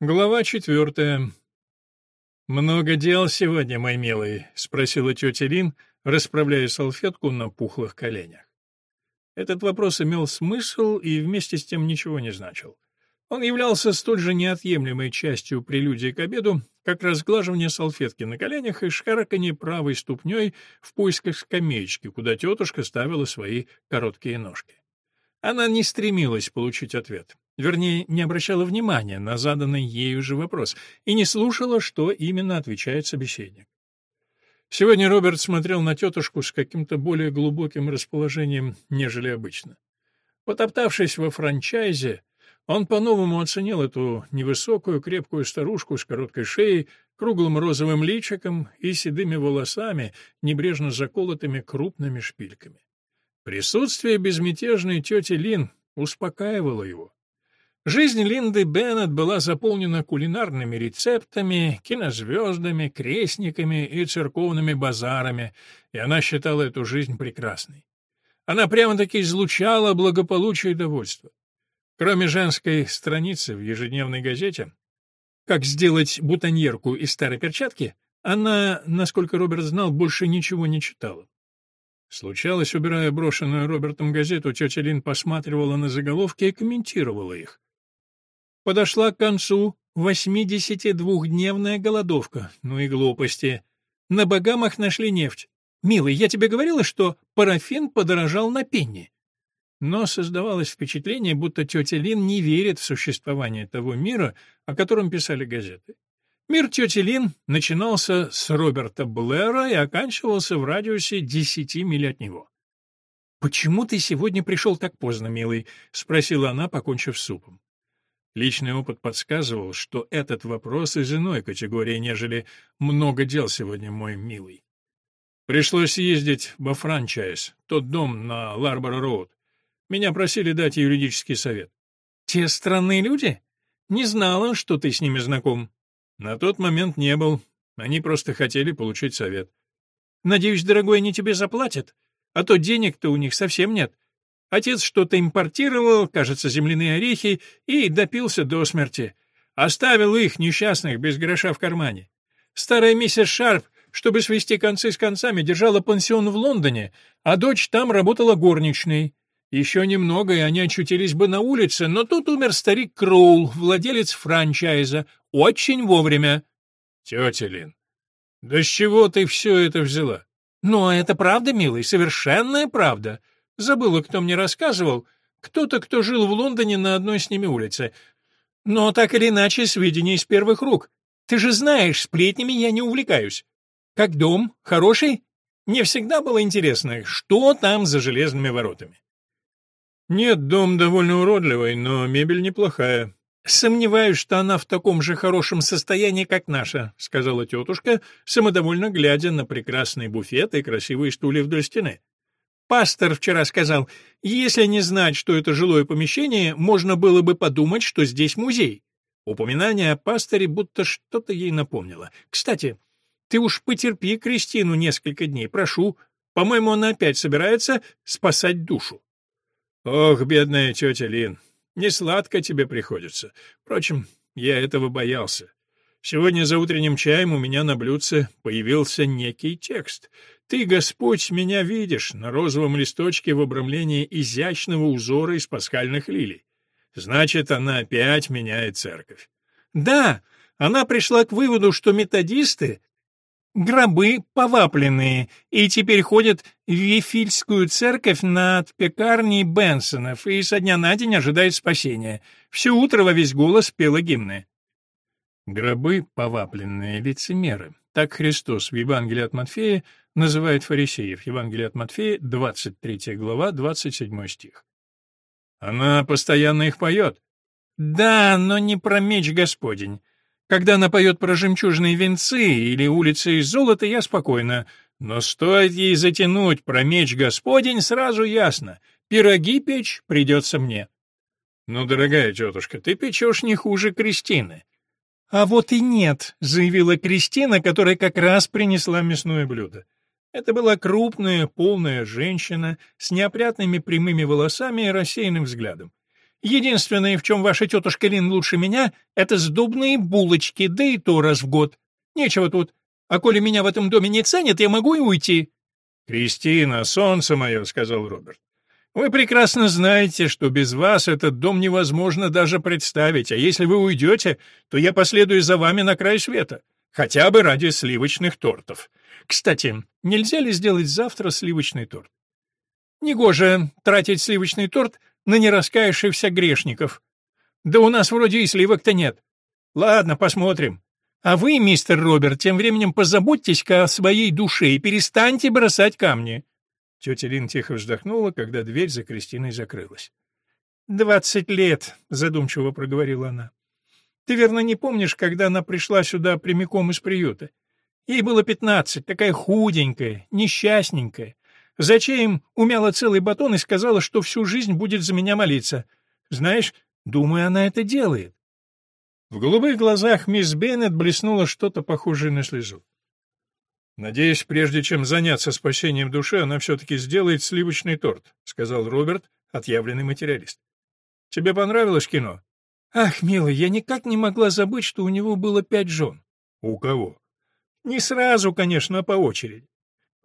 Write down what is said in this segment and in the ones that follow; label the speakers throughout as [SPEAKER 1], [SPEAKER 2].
[SPEAKER 1] Глава четвертая. «Много дел сегодня, мой милый?» — спросила тетя Лин, расправляя салфетку на пухлых коленях. Этот вопрос имел смысл и вместе с тем ничего не значил. Он являлся столь же неотъемлемой частью прелюдии к обеду, как разглаживание салфетки на коленях и шарканье правой ступней в поисках скамеечки, куда тетушка ставила свои короткие ножки. Она не стремилась получить ответ. Вернее, не обращала внимания на заданный ею же вопрос и не слушала, что именно отвечает собеседник. Сегодня Роберт смотрел на тетушку с каким-то более глубоким расположением, нежели обычно. Потоптавшись во франчайзе, он по-новому оценил эту невысокую, крепкую старушку с короткой шеей, круглым розовым личиком и седыми волосами, небрежно заколотыми крупными шпильками. Присутствие безмятежной тети Лин успокаивало его. Жизнь Линды Беннет была заполнена кулинарными рецептами, кинозвездами, крестниками и церковными базарами, и она считала эту жизнь прекрасной. Она прямо-таки излучала благополучие и довольство. Кроме женской страницы в ежедневной газете «Как сделать бутоньерку из старой перчатки», она, насколько Роберт знал, больше ничего не читала. Случалось, убирая брошенную Робертом газету, тетя Лин посматривала на заголовки и комментировала их. Подошла к концу 82-дневная голодовка. Ну и глупости. На Багамах нашли нефть. Милый, я тебе говорила, что парафин подорожал на пенни. Но создавалось впечатление, будто тетя Лин не верит в существование того мира, о котором писали газеты. Мир тети Лин начинался с Роберта Блэра и оканчивался в радиусе десяти миль от него. «Почему ты сегодня пришел так поздно, милый?» — спросила она, покончив с супом. Личный опыт подсказывал, что этот вопрос из иной категории, нежели «много дел сегодня, мой милый». Пришлось ездить во франчайз, тот дом на Ларборо-Роуд. Меня просили дать юридический совет. «Те странные люди? Не знала, что ты с ними знаком». На тот момент не был. Они просто хотели получить совет. Надеюсь, дорогой, они тебе заплатят, а то денег-то у них совсем нет. Отец что-то импортировал, кажется, земляные орехи, и допился до смерти. Оставил их, несчастных, без гроша в кармане. Старая миссис Шарп, чтобы свести концы с концами, держала пансион в Лондоне, а дочь там работала горничной. Еще немного, и они очутились бы на улице, но тут умер старик Кроул, владелец франчайза, очень вовремя. Тетя Лин, да с чего ты все это взяла? Ну, это правда, милый, совершенная правда. Забыла, кто мне рассказывал. Кто-то, кто жил в Лондоне на одной с ними улице. Но так или иначе, сведения из первых рук. Ты же знаешь, сплетнями я не увлекаюсь. Как дом? Хороший? Мне всегда было интересно, что там за железными воротами. Нет, дом довольно уродливый, но мебель неплохая. Сомневаюсь, что она в таком же хорошем состоянии, как наша, сказала тетушка, самодовольно глядя на прекрасный буфет и красивые стулья вдоль стены. Пастор вчера сказал, если не знать, что это жилое помещение, можно было бы подумать, что здесь музей. Упоминание о пасторе будто что-то ей напомнило. Кстати, ты уж потерпи Кристину несколько дней, прошу. По-моему, она опять собирается спасать душу. Ох, бедная тетя Лин, не сладко тебе приходится. Впрочем, я этого боялся. Сегодня за утренним чаем у меня на блюдце появился некий текст. «Ты, Господь, меня видишь» на розовом листочке в обрамлении изящного узора из пасхальных лилий. Значит, она опять меняет церковь. Да, она пришла к выводу, что методисты гробы повапленные, и теперь ходят в Вифильскую церковь над пекарней Бенсонов и со дня на день ожидает спасения. Все утро во весь голос пела гимны. Гробы повапленные лицемеры. Так Христос в Евангелии от Матфея называет фарисеев. Евангелие от Матфея, 23 глава, 27 стих. Она постоянно их поет. Да, но не про меч Господень. Когда она поет про жемчужные венцы или улицы из золота, я спокойна. Но стоит ей затянуть про меч Господень, сразу ясно. Пироги печь придется мне. Ну, дорогая тетушка, ты печешь не хуже Кристины. А вот и нет, заявила Кристина, которая как раз принесла мясное блюдо. Это была крупная, полная женщина с неопрятными прямыми волосами и рассеянным взглядом. Единственное, в чем ваша тетушка Лин лучше меня, это сдобные булочки, да и то раз в год. Нечего тут. А коли меня в этом доме не ценят, я могу и уйти».
[SPEAKER 2] «Кристина, солнце мое», — сказал Роберт. «Вы прекрасно знаете, что без вас этот дом невозможно даже представить, а если вы уйдете, то я последую за вами на край света, хотя бы ради сливочных тортов. Кстати, нельзя ли сделать завтра сливочный торт?»
[SPEAKER 1] «Негоже тратить сливочный торт на нераскаявшихся грешников. Да у нас вроде и сливок-то нет. Ладно, посмотрим. А вы, мистер Роберт, тем временем позаботьтесь-ка о своей душе и перестаньте бросать камни».
[SPEAKER 2] Тетя Лин тихо вздохнула, когда дверь за Кристиной закрылась.
[SPEAKER 1] «Двадцать лет», — задумчиво проговорила она. «Ты, верно, не помнишь, когда она пришла сюда прямиком из приюта? Ей было пятнадцать, такая худенькая, несчастненькая. Зачем умяла целый батон и сказала, что всю жизнь будет за меня молиться? Знаешь, думаю, она это делает.
[SPEAKER 2] В голубых глазах мисс Беннет блеснуло что-то похожее на слезу. «Надеюсь, прежде чем заняться спасением души, она все-таки сделает сливочный торт», — сказал Роберт, отъявленный материалист. «Тебе понравилось кино?»
[SPEAKER 1] «Ах, милый, я никак не могла забыть, что у него было пять жен».
[SPEAKER 2] «У кого?»
[SPEAKER 1] «Не сразу, конечно, а по очереди.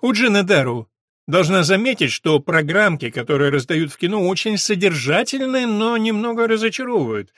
[SPEAKER 1] У Джина Дару. Должна заметить, что программки, которые раздают в кино, очень содержательные, но немного разочаровывают.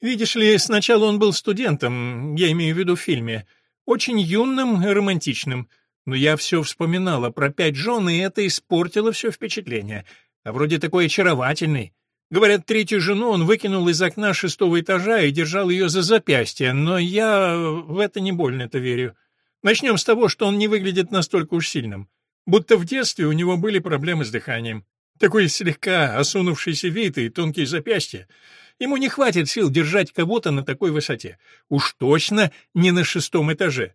[SPEAKER 1] Видишь ли, сначала он был студентом, я имею в виду в фильме, очень юным и романтичным, но я все вспоминала про пять жен, и это испортило все впечатление. А вроде такой очаровательный. Говорят, третью жену он выкинул из окна шестого этажа и держал ее за запястье, но я в это не больно-то верю. Начнем с того, что он не выглядит настолько уж сильным. Будто в детстве у него были проблемы с дыханием. Такой слегка осунувшийся вид и тонкие запястья. Ему не хватит сил держать кого-то на такой высоте. Уж точно не на шестом этаже.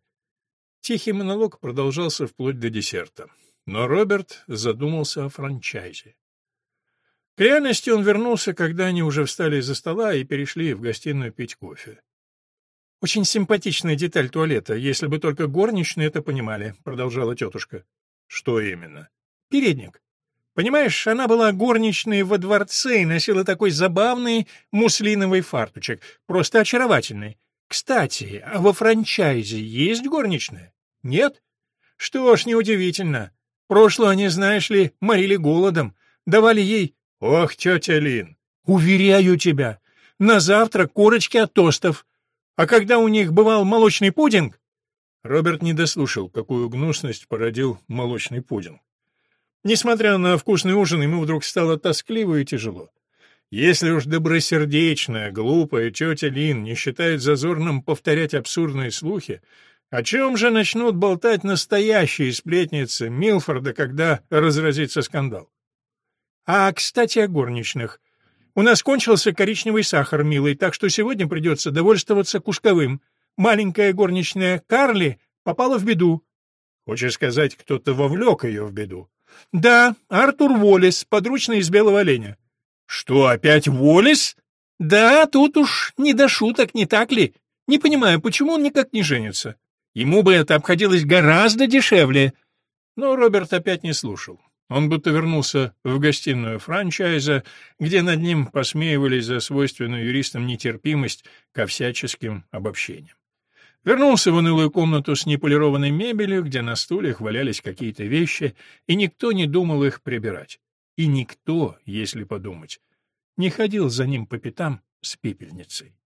[SPEAKER 1] Тихий монолог продолжался вплоть до десерта. Но Роберт задумался о франчайзе. К реальности он вернулся, когда они уже встали из-за стола и перешли в гостиную пить кофе. «Очень симпатичная деталь туалета, если бы только горничные это понимали», — продолжала тетушка.
[SPEAKER 2] «Что именно?»
[SPEAKER 1] «Передник. Понимаешь, она была горничной во дворце и носила такой забавный муслиновый фартучек, просто очаровательный. Кстати, а во франчайзе есть горничная? Нет? Что ж, неудивительно. Прошлое они, знаешь ли, морили голодом, давали ей...
[SPEAKER 2] Ох, тетя Лин!
[SPEAKER 1] Уверяю тебя, на завтра корочки от тостов. А когда у них бывал молочный пудинг...
[SPEAKER 2] Роберт не дослушал, какую гнусность породил молочный пудинг.
[SPEAKER 1] Несмотря на вкусный ужин, ему вдруг стало тоскливо и тяжело. Если уж добросердечная, глупая тетя Лин не считает зазорным повторять абсурдные слухи, о чем же начнут болтать настоящие сплетницы Милфорда, когда разразится скандал? А, кстати, о горничных. У нас кончился коричневый сахар, милый, так что сегодня придется довольствоваться кусковым. Маленькая горничная Карли попала в беду.
[SPEAKER 2] Хочешь сказать, кто-то вовлек ее в беду?
[SPEAKER 1] Да, Артур Уоллес, подручный из Белого оленя.
[SPEAKER 2] Что, опять Уоллес?
[SPEAKER 1] Да, тут уж не до шуток, не так ли? Не понимаю, почему он никак не женится. Ему бы это обходилось гораздо дешевле. Но Роберт опять не слушал. Он будто вернулся в гостиную франчайза, где над ним посмеивались за свойственную юристам нетерпимость ко всяческим обобщениям. Вернулся в унылую комнату с неполированной мебелью, где на стульях валялись какие-то вещи, и никто не думал их прибирать. И никто, если подумать, не ходил за ним по пятам с пепельницей.